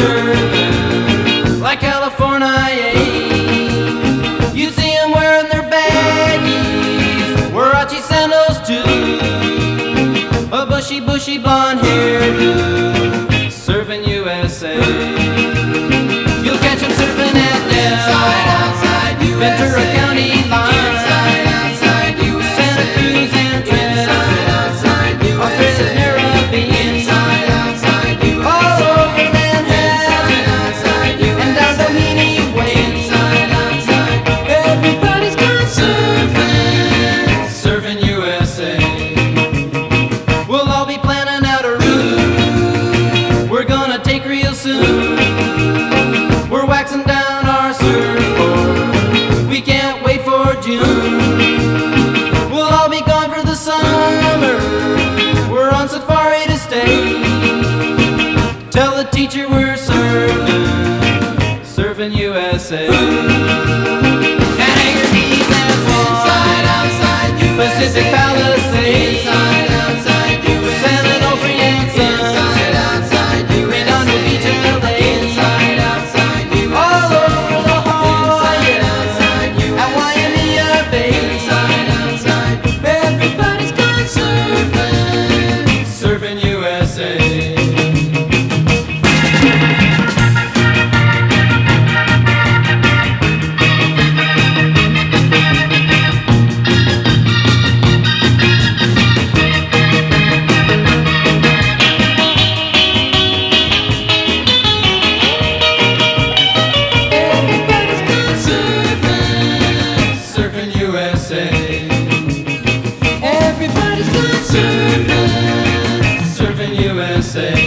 everybody'd be served like California. You'd see them wearing their baggies, Warachi sandals too, a bushy, bushy blonde hairdo, serving USA. You'll catch them surfing at Del, Ventura We'll all be gone for the summer. We're on safari to stay. Tell the teacher we're surfing, surfing USA. Surfing, surfing USA.